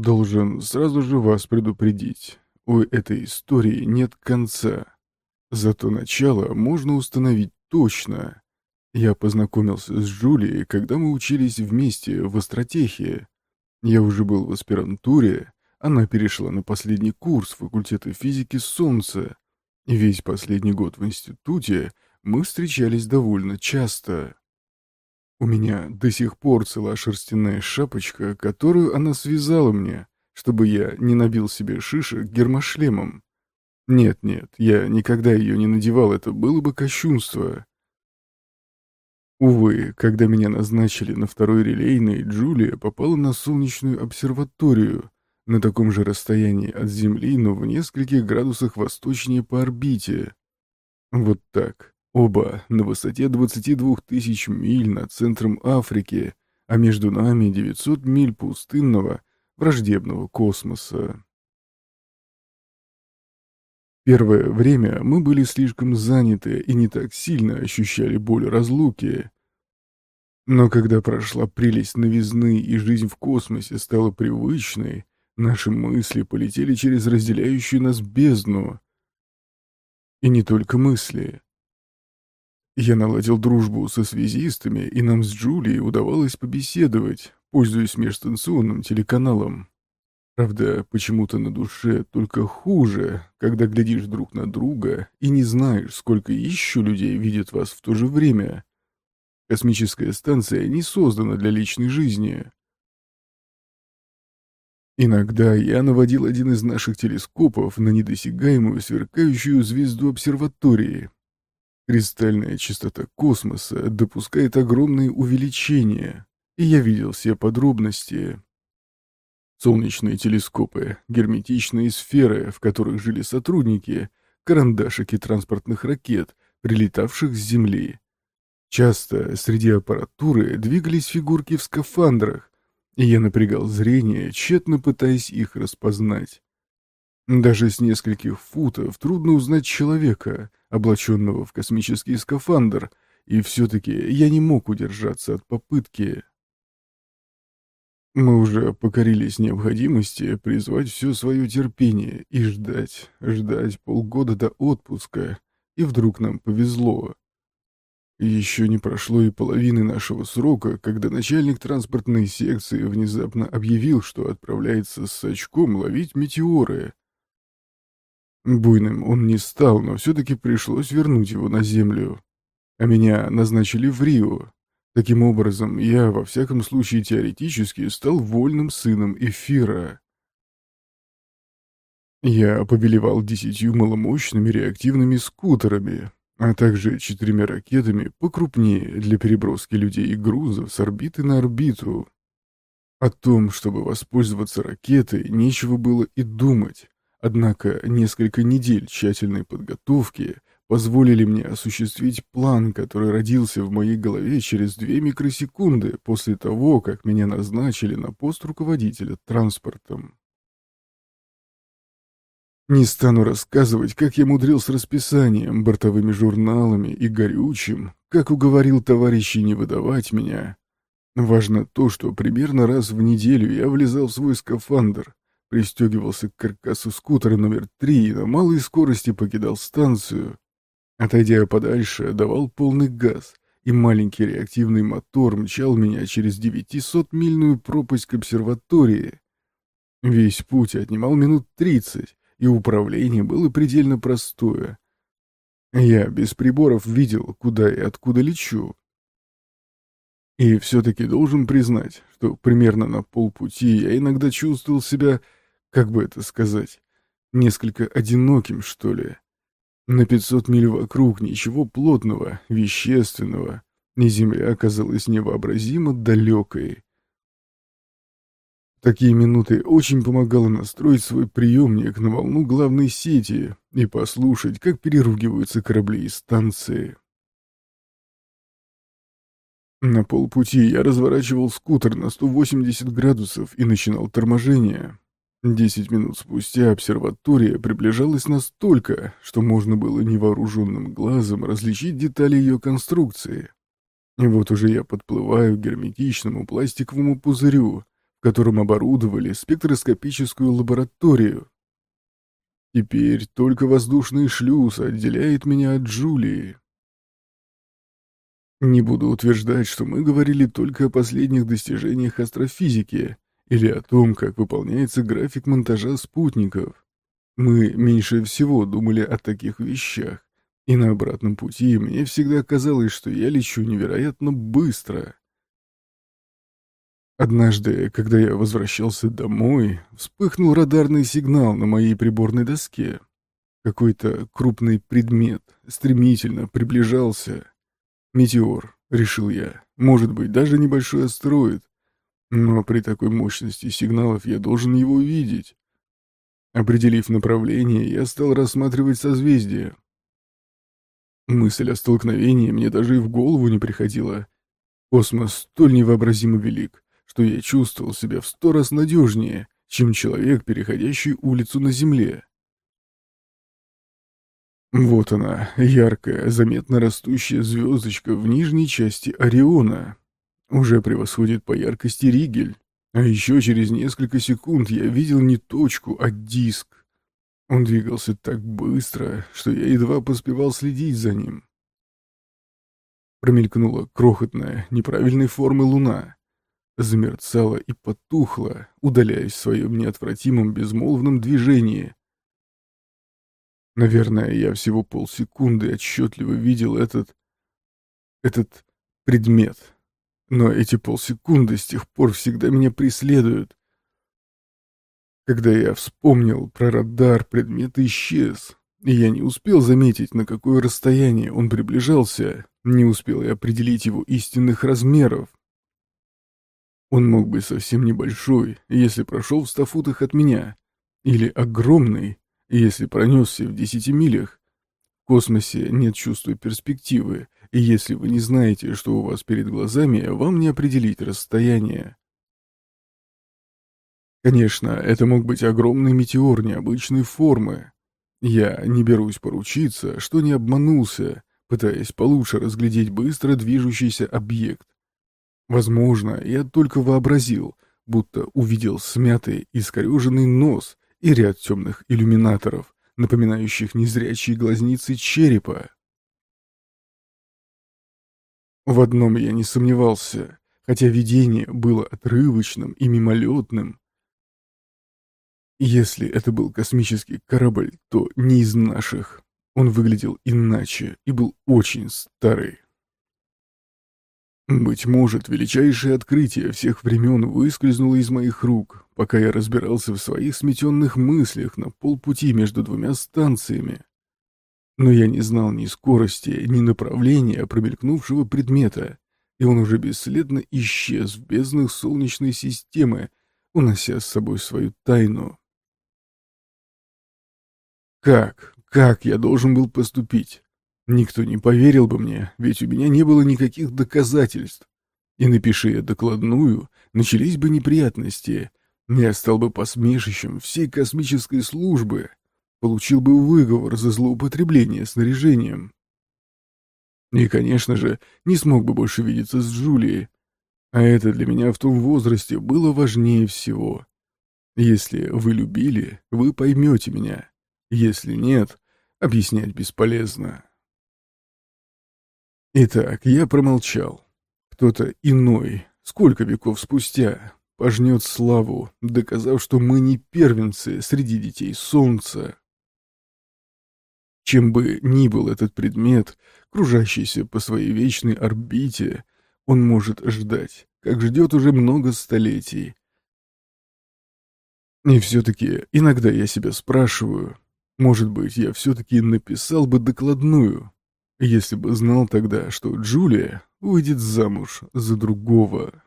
Должен сразу же вас предупредить. У этой истории нет конца. Зато начало можно установить точно. Я познакомился с Джулией, когда мы учились вместе в Остротехе. Я уже был в аспирантуре, она перешла на последний курс факультета физики Солнца. И весь последний год в институте мы встречались довольно часто. У меня до сих пор цела шерстяная шапочка, которую она связала мне, чтобы я не набил себе шишек гермошлемом. Нет-нет, я никогда ее не надевал, это было бы кощунство. Увы, когда меня назначили на второй релейной, Джулия попала на солнечную обсерваторию, на таком же расстоянии от Земли, но в нескольких градусах восточнее по орбите. Вот так. Оба на высоте 22 тысяч миль над центром Африки, а между нами 900 миль пустынного, враждебного космоса. Первое время мы были слишком заняты и не так сильно ощущали боль разлуки. Но когда прошла прелесть новизны и жизнь в космосе стала привычной, наши мысли полетели через разделяющую нас бездну. И не только мысли. Я наладил дружбу со связистами, и нам с Джулией удавалось побеседовать, пользуясь межстанционным телеканалом. Правда, почему-то на душе только хуже, когда глядишь друг на друга и не знаешь, сколько еще людей видят вас в то же время. Космическая станция не создана для личной жизни. Иногда я наводил один из наших телескопов на недосягаемую сверкающую звезду обсерватории, Кристальная чистота космоса допускает огромные увеличения, и я видел все подробности. Солнечные телескопы, герметичные сферы, в которых жили сотрудники, карандашики транспортных ракет, прилетавших с Земли. Часто среди аппаратуры двигались фигурки в скафандрах, и я напрягал зрение, тщетно пытаясь их распознать. Даже с нескольких футов трудно узнать человека, облаченного в космический скафандр, и все-таки я не мог удержаться от попытки. Мы уже покорились необходимости призвать все свое терпение и ждать, ждать полгода до отпуска, и вдруг нам повезло. Еще не прошло и половины нашего срока, когда начальник транспортной секции внезапно объявил, что отправляется с очком ловить метеоры. Буйным он не стал, но все-таки пришлось вернуть его на землю. А меня назначили в Рио. Таким образом, я, во всяком случае теоретически, стал вольным сыном Эфира. Я повелевал десятью маломощными реактивными скутерами, а также четырьмя ракетами покрупнее для переброски людей и грузов с орбиты на орбиту. О том, чтобы воспользоваться ракетой, нечего было и думать. Однако несколько недель тщательной подготовки позволили мне осуществить план, который родился в моей голове через две микросекунды после того, как меня назначили на пост руководителя транспортом. Не стану рассказывать, как я мудрил с расписанием, бортовыми журналами и горючим, как уговорил товарищей не выдавать меня. Важно то, что примерно раз в неделю я влезал в свой скафандр, пристегивался к каркасу скутера номер три и на малой скорости покидал станцию. Отойдя подальше, давал полный газ, и маленький реактивный мотор мчал меня через 900-мильную пропасть к обсерватории. Весь путь отнимал минут тридцать, и управление было предельно простое. Я без приборов видел, куда и откуда лечу. И все-таки должен признать, что примерно на полпути я иногда чувствовал себя как бы это сказать, несколько одиноким, что ли. На 500 миль вокруг ничего плотного, вещественного, и земля оказалась невообразимо далекой. Такие минуты очень помогало настроить свой приемник на волну главной сети и послушать, как переругиваются корабли и станции. На полпути я разворачивал скутер на 180 градусов и начинал торможение. Десять минут спустя обсерватория приближалась настолько, что можно было невооруженным глазом различить детали ее конструкции. И вот уже я подплываю к герметичному пластиковому пузырю, в котором оборудовали спектроскопическую лабораторию. Теперь только воздушный шлюз отделяет меня от Джулии. Не буду утверждать, что мы говорили только о последних достижениях астрофизики или о том, как выполняется график монтажа спутников. Мы меньше всего думали о таких вещах, и на обратном пути мне всегда казалось, что я лечу невероятно быстро. Однажды, когда я возвращался домой, вспыхнул радарный сигнал на моей приборной доске. Какой-то крупный предмет стремительно приближался. Метеор, решил я, может быть, даже небольшой астероид. Но при такой мощности сигналов я должен его увидеть. Определив направление, я стал рассматривать созвездия. Мысль о столкновении мне даже и в голову не приходила. Космос столь невообразимо велик, что я чувствовал себя в сто раз надежнее, чем человек, переходящий улицу на Земле. Вот она, яркая, заметно растущая звездочка в нижней части Ориона. Уже превосходит по яркости Ригель. А еще через несколько секунд я видел не точку, а диск. Он двигался так быстро, что я едва поспевал следить за ним. Промелькнула крохотная, неправильной формы луна замерцала и потухла, удаляясь в своем неотвратимом безмолвном движении. Наверное, я всего полсекунды отчетливо видел этот... этот предмет. Но эти полсекунды с тех пор всегда меня преследуют. Когда я вспомнил про радар, предмет исчез, и я не успел заметить, на какое расстояние он приближался, не успел я определить его истинных размеров. Он мог быть совсем небольшой, если прошел в ста футах от меня, или огромный, если пронесся в десяти милях. В космосе нет чувства перспективы, и если вы не знаете, что у вас перед глазами, вам не определить расстояние. Конечно, это мог быть огромный метеор необычной формы. Я не берусь поручиться, что не обманулся, пытаясь получше разглядеть быстро движущийся объект. Возможно, я только вообразил, будто увидел смятый и скореженный нос и ряд темных иллюминаторов, напоминающих незрячие глазницы черепа. В одном я не сомневался, хотя видение было отрывочным и мимолетным. Если это был космический корабль, то не из наших. Он выглядел иначе и был очень старый. Быть может, величайшее открытие всех времен выскользнуло из моих рук, пока я разбирался в своих сметенных мыслях на полпути между двумя станциями. Но я не знал ни скорости, ни направления промелькнувшего предмета, и он уже бесследно исчез в безднах Солнечной системы, унося с собой свою тайну. Как, как я должен был поступить? Никто не поверил бы мне, ведь у меня не было никаких доказательств. И напиши я докладную, начались бы неприятности. Я стал бы посмешищем всей космической службы, получил бы выговор за злоупотребление снаряжением. И, конечно же, не смог бы больше видеться с Джулией. А это для меня в том возрасте было важнее всего. Если вы любили, вы поймете меня. Если нет, объяснять бесполезно. Итак, я промолчал. Кто-то иной, сколько веков спустя, пожнет славу, доказав, что мы не первенцы среди детей солнца. Чем бы ни был этот предмет, кружащийся по своей вечной орбите, он может ждать, как ждет уже много столетий. И все-таки иногда я себя спрашиваю, может быть, я все-таки написал бы докладную, если бы знал тогда, что Джулия выйдет замуж за другого.